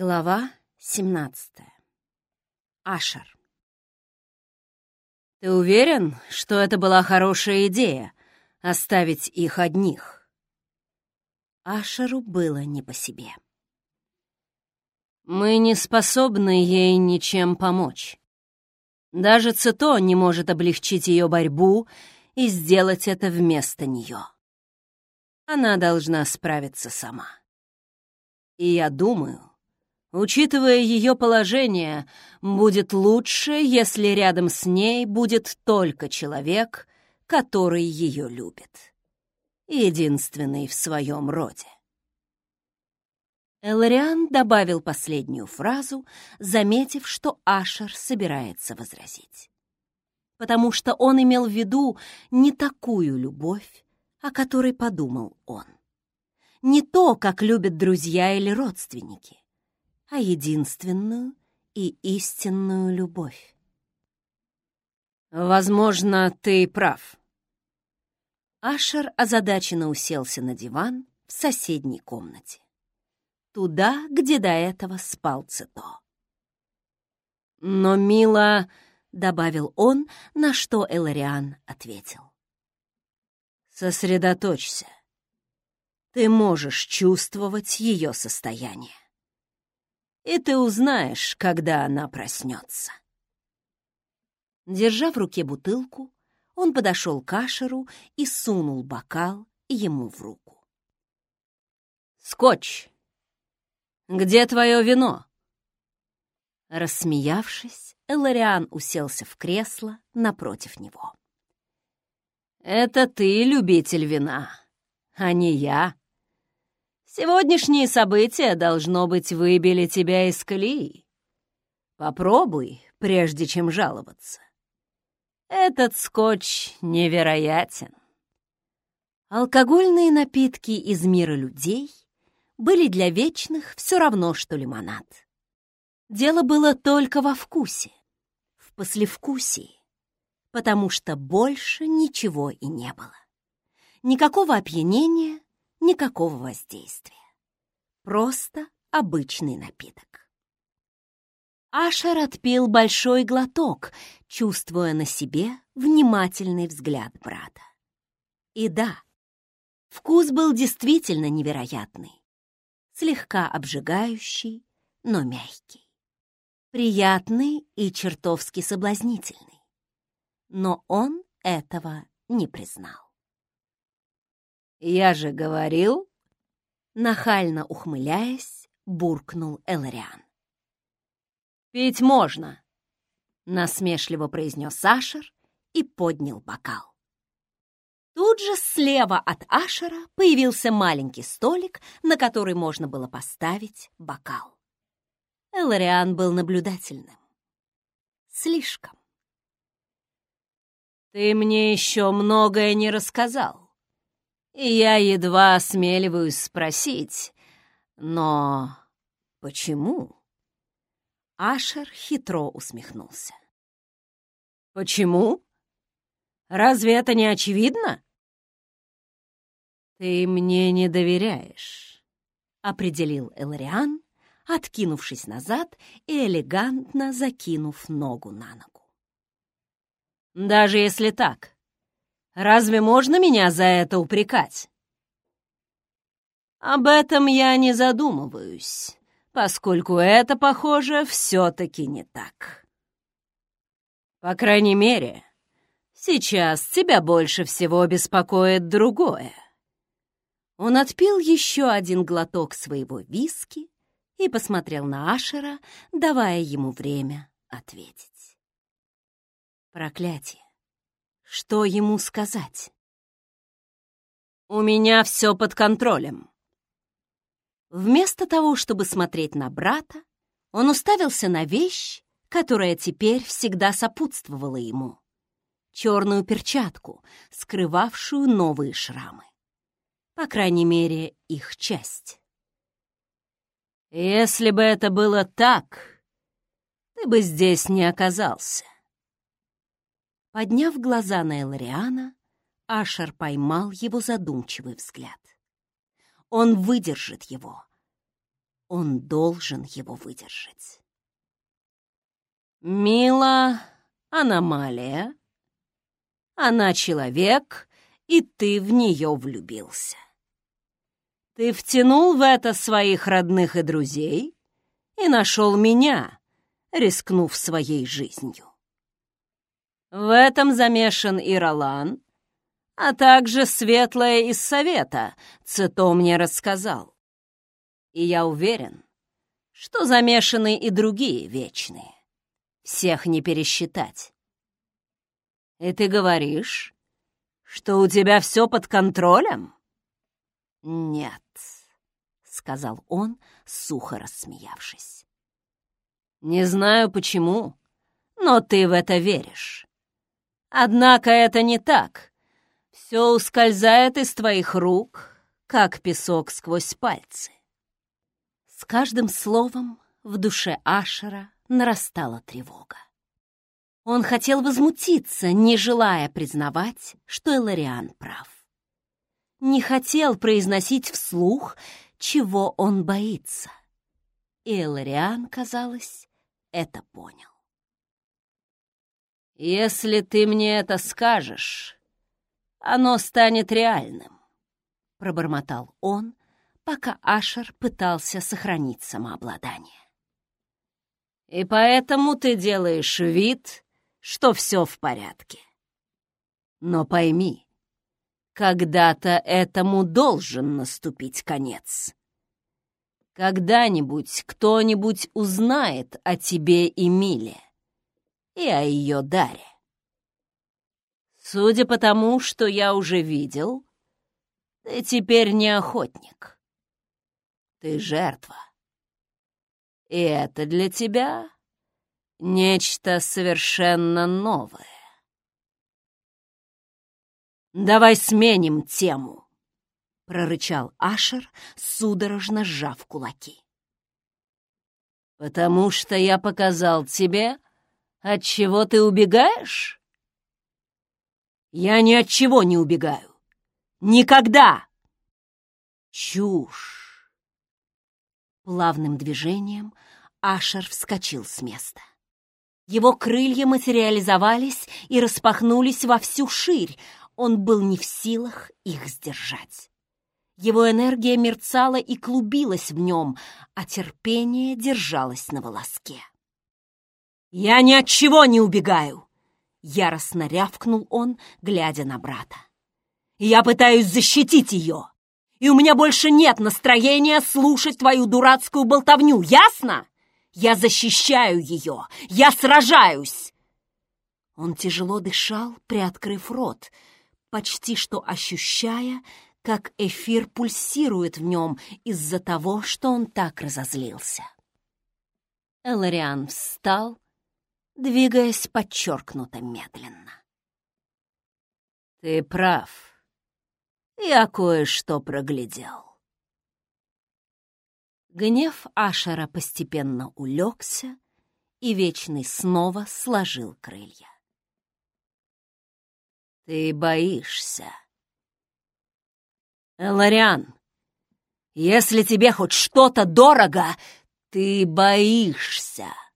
Глава 17. Ашер. «Ты уверен, что это была хорошая идея — оставить их одних?» Ашеру было не по себе. «Мы не способны ей ничем помочь. Даже Цито не может облегчить ее борьбу и сделать это вместо нее. Она должна справиться сама. И я думаю, Учитывая ее положение, будет лучше, если рядом с ней будет только человек, который ее любит. Единственный в своем роде. Элариан добавил последнюю фразу, заметив, что Ашер собирается возразить. Потому что он имел в виду не такую любовь, о которой подумал он. Не то, как любят друзья или родственники а единственную и истинную любовь. «Возможно, ты прав». Ашер озадаченно уселся на диван в соседней комнате. Туда, где до этого спал Цито. «Но, мило...» — добавил он, на что Элариан ответил. «Сосредоточься. Ты можешь чувствовать ее состояние и ты узнаешь, когда она проснется. Держа в руке бутылку, он подошел к Ашеру и сунул бокал ему в руку. «Скотч! Где твое вино?» Рассмеявшись, Элариан уселся в кресло напротив него. «Это ты любитель вина, а не я», Сегодняшние события, должно быть, выбили тебя из колеи. Попробуй, прежде чем жаловаться. Этот скотч невероятен. Алкогольные напитки из мира людей были для вечных все равно, что лимонад. Дело было только во вкусе, в послевкусии, потому что больше ничего и не было. Никакого опьянения, никакого воздействия. Просто обычный напиток. Ашер отпил большой глоток, чувствуя на себе внимательный взгляд брата. И да, вкус был действительно невероятный, слегка обжигающий, но мягкий, приятный и чертовски соблазнительный. Но он этого не признал. «Я же говорил...» Нахально ухмыляясь, буркнул Элариан. «Пить можно!» — насмешливо произнес Ашер и поднял бокал. Тут же слева от Ашера появился маленький столик, на который можно было поставить бокал. Элариан был наблюдательным. Слишком. «Ты мне еще многое не рассказал», я едва осмеливаюсь спросить, но почему? Ашер хитро усмехнулся. Почему? Разве это не очевидно? Ты мне не доверяешь, определил Элариан, откинувшись назад и элегантно закинув ногу на ногу. Даже если так, Разве можно меня за это упрекать? Об этом я не задумываюсь, поскольку это, похоже, все-таки не так. По крайней мере, сейчас тебя больше всего беспокоит другое. Он отпил еще один глоток своего виски и посмотрел на Ашера, давая ему время ответить. Проклятие. Что ему сказать? «У меня все под контролем». Вместо того, чтобы смотреть на брата, он уставился на вещь, которая теперь всегда сопутствовала ему. Черную перчатку, скрывавшую новые шрамы. По крайней мере, их часть. «Если бы это было так, ты бы здесь не оказался». Подняв глаза на Элариана, Ашер поймал его задумчивый взгляд. Он выдержит его. он должен его выдержать. Мила — аномалия. Она человек, и ты в нее влюбился. Ты втянул в это своих родных и друзей и нашел меня, рискнув своей жизнью. В этом замешан и Ролан, а также Светлая из Совета, Цито мне рассказал. И я уверен, что замешаны и другие вечные. Всех не пересчитать. И ты говоришь, что у тебя все под контролем? Нет, — сказал он, сухо рассмеявшись. Не знаю почему, но ты в это веришь. Однако это не так. Все ускользает из твоих рук, как песок сквозь пальцы. С каждым словом в душе Ашера нарастала тревога. Он хотел возмутиться, не желая признавать, что Элариан прав. Не хотел произносить вслух, чего он боится. И Элариан, казалось, это понял. «Если ты мне это скажешь, оно станет реальным», — пробормотал он, пока Ашер пытался сохранить самообладание. «И поэтому ты делаешь вид, что все в порядке. Но пойми, когда-то этому должен наступить конец. Когда-нибудь кто-нибудь узнает о тебе и Миле и о ее даре. Судя по тому, что я уже видел, ты теперь не охотник. Ты жертва. И это для тебя нечто совершенно новое. «Давай сменим тему», — прорычал Ашер, судорожно сжав кулаки. «Потому что я показал тебе, от чего ты убегаешь?» «Я ни от чего не убегаю. Никогда!» «Чушь!» Плавным движением Ашер вскочил с места. Его крылья материализовались и распахнулись во всю ширь. Он был не в силах их сдержать. Его энергия мерцала и клубилась в нем, а терпение держалось на волоске. «Я ни от чего не убегаю!» — яростно рявкнул он, глядя на брата. «Я пытаюсь защитить ее, и у меня больше нет настроения слушать твою дурацкую болтовню, ясно? Я защищаю ее! Я сражаюсь!» Он тяжело дышал, приоткрыв рот, почти что ощущая, как эфир пульсирует в нем из-за того, что он так разозлился. Элариан встал, двигаясь подчеркнуто медленно. «Ты прав. Я кое-что проглядел». Гнев Ашера постепенно улегся, и Вечный снова сложил крылья. «Ты боишься?» «Лариан, если тебе хоть что-то дорого, ты боишься!» —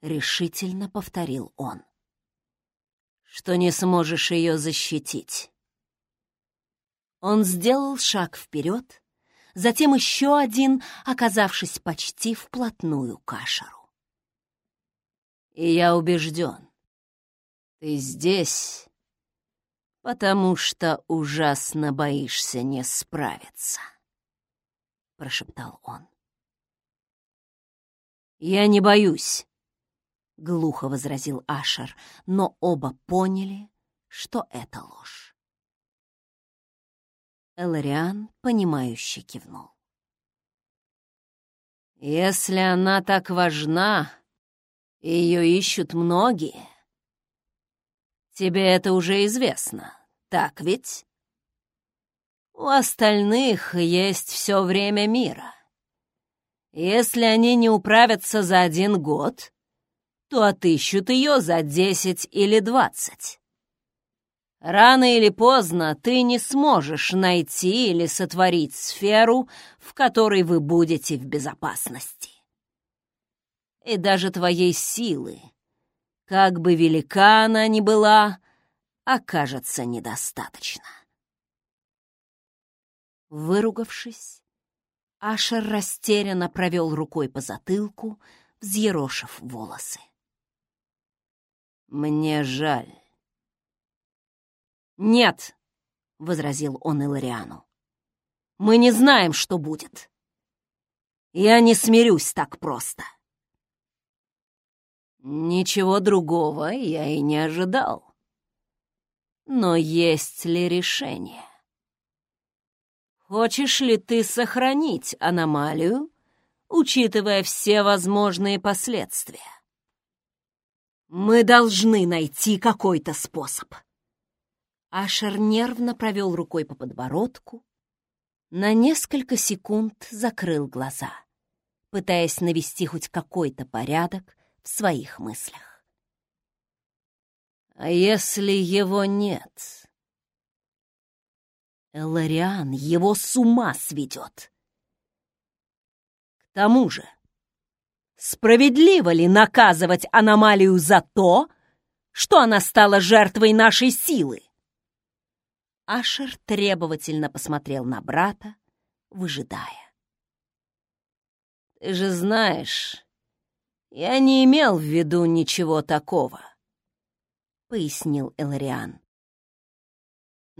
решительно повторил он. «Что не сможешь ее защитить». Он сделал шаг вперед, затем еще один, оказавшись почти вплотную к Ашеру. «И я убежден, ты здесь, потому что ужасно боишься не справиться», — прошептал он. «Я не боюсь», — глухо возразил Ашер, но оба поняли, что это ложь. Элариан, понимающе кивнул. «Если она так важна, ее ищут многие. Тебе это уже известно, так ведь? У остальных есть все время мира. Если они не управятся за один год, то отыщут ее за десять или двадцать. Рано или поздно ты не сможешь найти или сотворить сферу, в которой вы будете в безопасности. И даже твоей силы, как бы велика она ни была, окажется недостаточно. Выругавшись, Ашер растерянно провел рукой по затылку, взъерошив волосы. «Мне жаль». «Нет», — возразил он Илариану, — «мы не знаем, что будет. Я не смирюсь так просто». Ничего другого я и не ожидал. Но есть ли решение? Хочешь ли ты сохранить аномалию, учитывая все возможные последствия? Мы должны найти какой-то способ. Ашер нервно провел рукой по подбородку, на несколько секунд закрыл глаза, пытаясь навести хоть какой-то порядок в своих мыслях. А если его нет? Элариан его с ума сведет. К тому же, справедливо ли наказывать аномалию за то, что она стала жертвой нашей силы? Ашер требовательно посмотрел на брата, выжидая. «Ты же знаешь, я не имел в виду ничего такого», — пояснил Элариан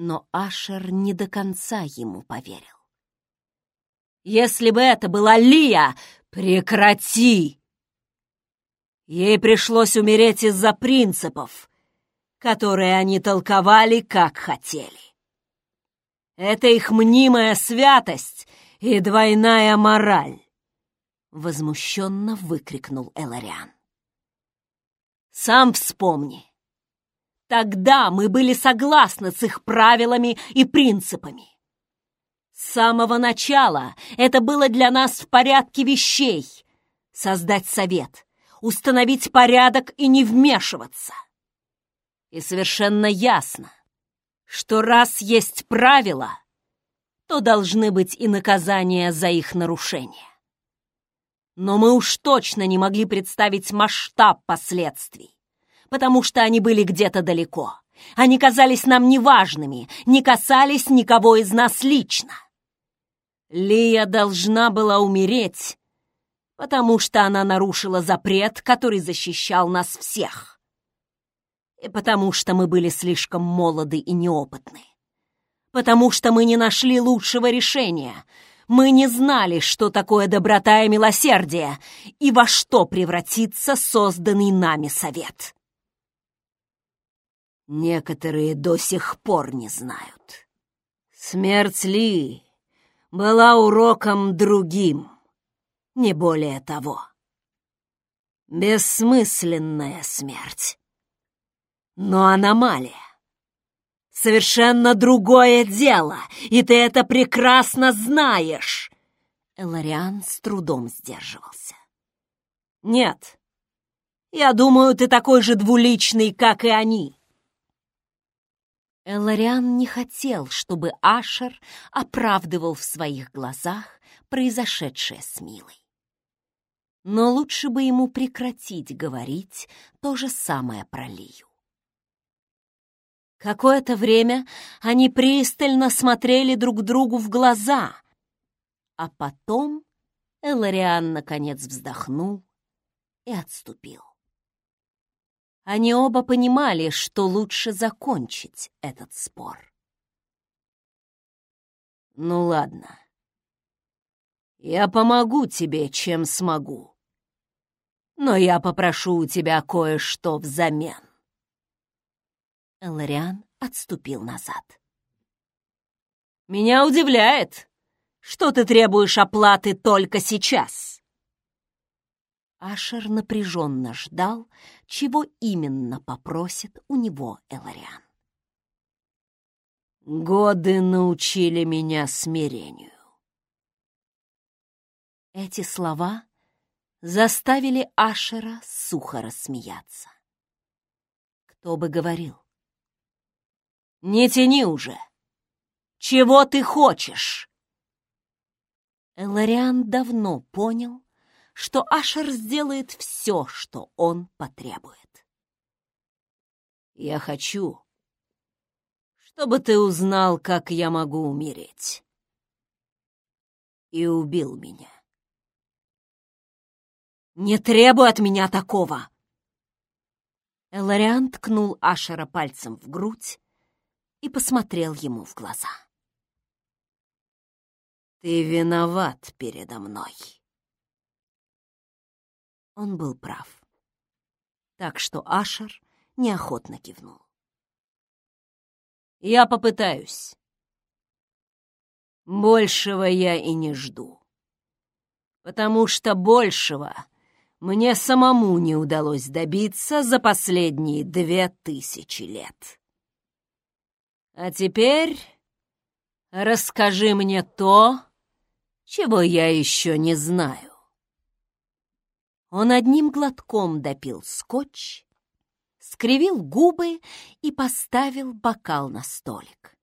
но Ашер не до конца ему поверил. «Если бы это была Лия, прекрати!» Ей пришлось умереть из-за принципов, которые они толковали, как хотели. Это их мнимая святость и двойная мораль, — возмущенно выкрикнул Элариан. «Сам вспомни, Тогда мы были согласны с их правилами и принципами. С самого начала это было для нас в порядке вещей. Создать совет, установить порядок и не вмешиваться. И совершенно ясно, что раз есть правила, то должны быть и наказания за их нарушение. Но мы уж точно не могли представить масштаб последствий потому что они были где-то далеко. Они казались нам неважными, не касались никого из нас лично. Лия должна была умереть, потому что она нарушила запрет, который защищал нас всех. И потому что мы были слишком молоды и неопытны. Потому что мы не нашли лучшего решения. Мы не знали, что такое доброта и милосердие, и во что превратится созданный нами совет. Некоторые до сих пор не знают. Смерть Ли была уроком другим, не более того. Бессмысленная смерть. Но аномалия. Совершенно другое дело, и ты это прекрасно знаешь. Элариан с трудом сдерживался. Нет, я думаю, ты такой же двуличный, как и они. Элариан не хотел, чтобы Ашер оправдывал в своих глазах произошедшее с Милой. Но лучше бы ему прекратить говорить то же самое про Лию. Какое-то время они пристально смотрели друг другу в глаза, а потом Элариан наконец вздохнул и отступил. Они оба понимали, что лучше закончить этот спор. «Ну ладно. Я помогу тебе, чем смогу. Но я попрошу у тебя кое-что взамен». Элариан отступил назад. «Меня удивляет, что ты требуешь оплаты только сейчас». Ашер напряженно ждал, чего именно попросит у него Элариан. «Годы научили меня смирению». Эти слова заставили Ашера сухо рассмеяться. Кто бы говорил? Не тяни уже! Чего ты хочешь?» Элариан давно понял, что Ашер сделает все, что он потребует. «Я хочу, чтобы ты узнал, как я могу умереть. И убил меня. Не требуй от меня такого!» Элариан ткнул Ашера пальцем в грудь и посмотрел ему в глаза. «Ты виноват передо мной». Он был прав. Так что Ашер неохотно кивнул. «Я попытаюсь. Большего я и не жду. Потому что большего мне самому не удалось добиться за последние две тысячи лет. А теперь расскажи мне то, чего я еще не знаю. Он одним глотком допил скотч, скривил губы и поставил бокал на столик,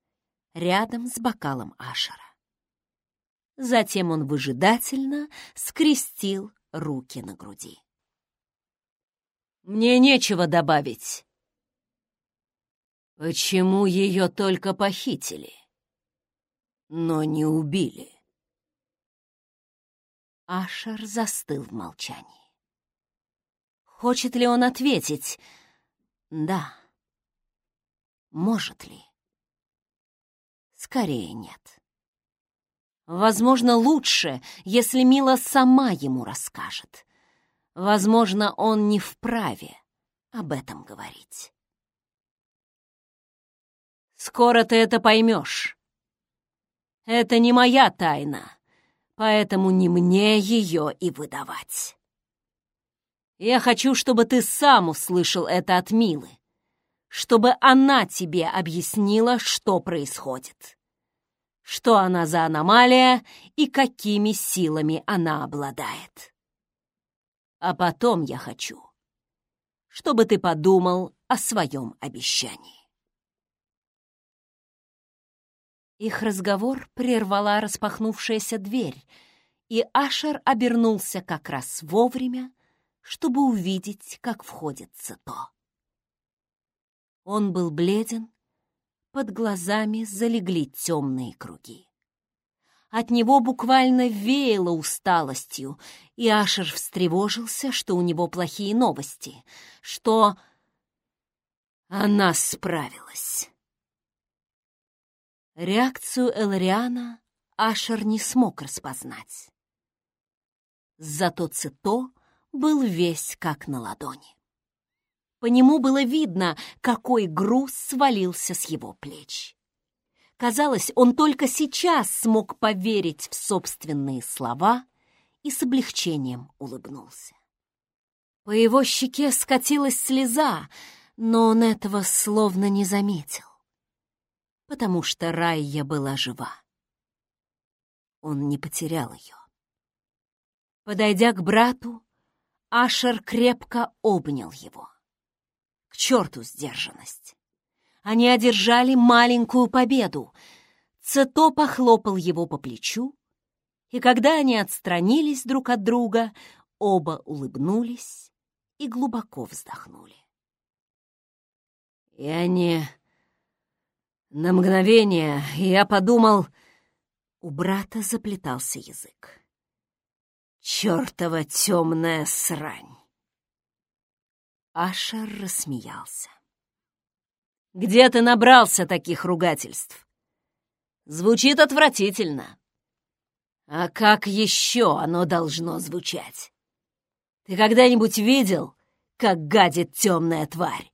рядом с бокалом Ашера. Затем он выжидательно скрестил руки на груди. «Мне нечего добавить». «Почему ее только похитили, но не убили?» Ашер застыл в молчании. Хочет ли он ответить? Да. Может ли? Скорее нет. Возможно, лучше, если Мила сама ему расскажет. Возможно, он не вправе об этом говорить. «Скоро ты это поймешь. Это не моя тайна поэтому не мне ее и выдавать. Я хочу, чтобы ты сам услышал это от Милы, чтобы она тебе объяснила, что происходит, что она за аномалия и какими силами она обладает. А потом я хочу, чтобы ты подумал о своем обещании. Их разговор прервала распахнувшаяся дверь, и Ашер обернулся как раз вовремя, чтобы увидеть, как входит Цито. Он был бледен, под глазами залегли темные круги. От него буквально веяло усталостью, и Ашер встревожился, что у него плохие новости, что она справилась. Реакцию Элариана Ашер не смог распознать. Зато Цито был весь как на ладони. По нему было видно, какой груз свалился с его плеч. Казалось, он только сейчас смог поверить в собственные слова и с облегчением улыбнулся. По его щеке скатилась слеза, но он этого словно не заметил потому что Райя была жива. Он не потерял ее. Подойдя к брату, Ашер крепко обнял его. К черту сдержанность! Они одержали маленькую победу. Цето похлопал его по плечу, и когда они отстранились друг от друга, оба улыбнулись и глубоко вздохнули. «Я не на мгновение я подумал... У брата заплетался язык. Чёртова темная срань! Ашер рассмеялся. «Где ты набрался таких ругательств? Звучит отвратительно. А как еще оно должно звучать? Ты когда-нибудь видел, как гадит темная тварь?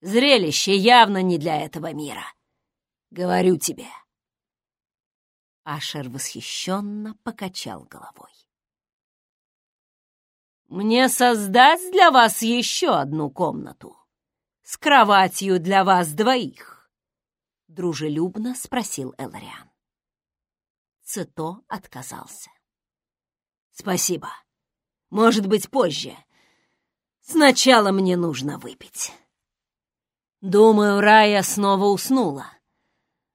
Зрелище явно не для этого мира. Говорю тебе. Ашер восхищенно покачал головой. «Мне создать для вас еще одну комнату с кроватью для вас двоих?» — дружелюбно спросил Элариан. Цито отказался. «Спасибо. Может быть, позже. Сначала мне нужно выпить». Думаю, Рая снова уснула.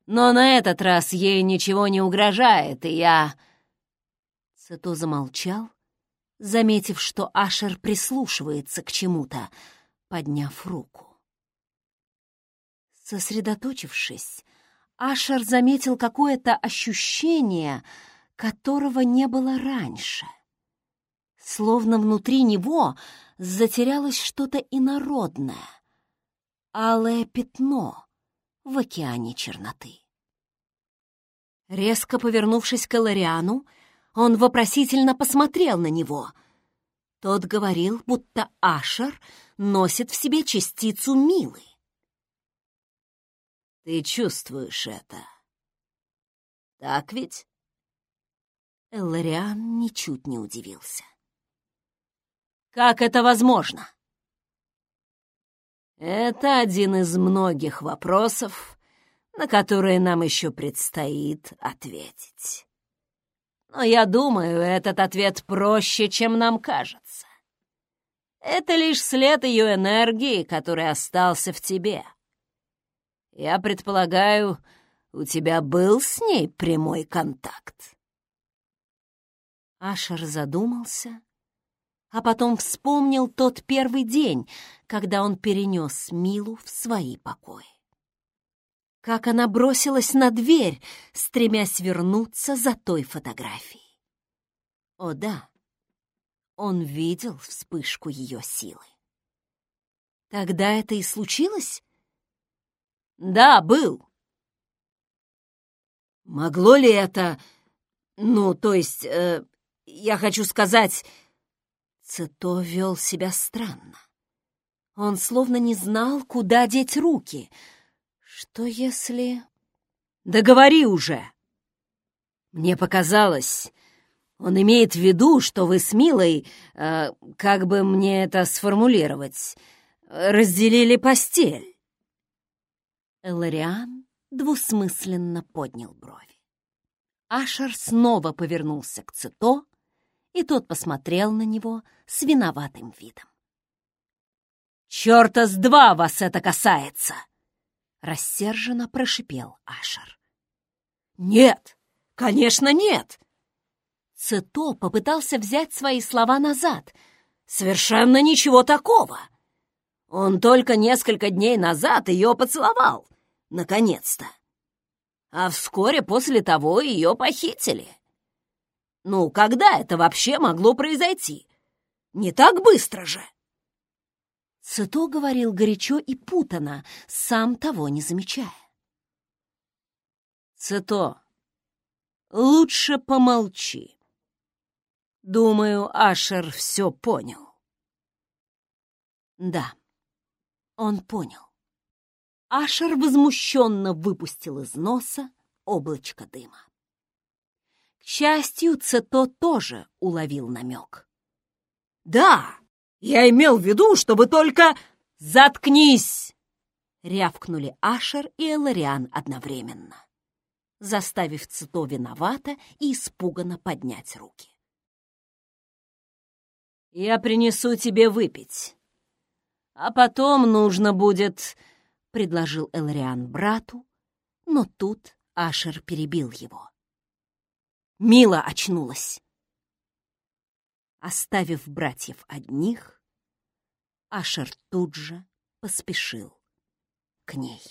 Но на этот раз ей ничего не угрожает, и я...» Цито замолчал, заметив, что Ашер прислушивается к чему-то, подняв руку. Сосредоточившись, Ашер заметил какое-то ощущение, которого не было раньше. Словно внутри него затерялось что-то инородное, алое пятно в океане черноты. Резко повернувшись к Элариану, он вопросительно посмотрел на него. Тот говорил, будто Ашер носит в себе частицу Милы. «Ты чувствуешь это, так ведь?» Эллариан ничуть не удивился. «Как это возможно?» «Это один из многих вопросов, на которые нам еще предстоит ответить. Но я думаю, этот ответ проще, чем нам кажется. Это лишь след ее энергии, который остался в тебе. Я предполагаю, у тебя был с ней прямой контакт. Ашер задумался, а потом вспомнил тот первый день, когда он перенес Милу в свои покои. Как она бросилась на дверь, стремясь вернуться за той фотографией. О да, он видел вспышку ее силы. Тогда это и случилось? Да, был. Могло ли это... Ну, то есть, э, я хочу сказать... Цито вел себя странно. Он словно не знал, куда деть руки. Что если... Да говори уже! Мне показалось, он имеет в виду, что вы с Милой, э, как бы мне это сформулировать, разделили постель. Элариан двусмысленно поднял брови. Ашер снова повернулся к Цито, и тот посмотрел на него с виноватым видом. «Чёрта с два вас это касается!» — рассерженно прошипел Ашер. «Нет, конечно, нет!» Цито попытался взять свои слова назад. «Совершенно ничего такого! Он только несколько дней назад ее поцеловал, наконец-то. А вскоре после того ее похитили. Ну, когда это вообще могло произойти? Не так быстро же!» Цито говорил горячо и путано, сам того не замечая. «Цито, лучше помолчи. Думаю, Ашер все понял». Да, он понял. Ашер возмущенно выпустил из носа облачко дыма. К счастью, Цито тоже уловил намек. «Да, я имел в виду, чтобы только...» «Заткнись!» — рявкнули Ашер и Элариан одновременно, заставив Цито виновато и испуганно поднять руки. «Я принесу тебе выпить, а потом нужно будет...» — предложил Элариан брату, но тут Ашер перебил его. Мила очнулась. Оставив братьев одних, Ашер тут же поспешил к ней.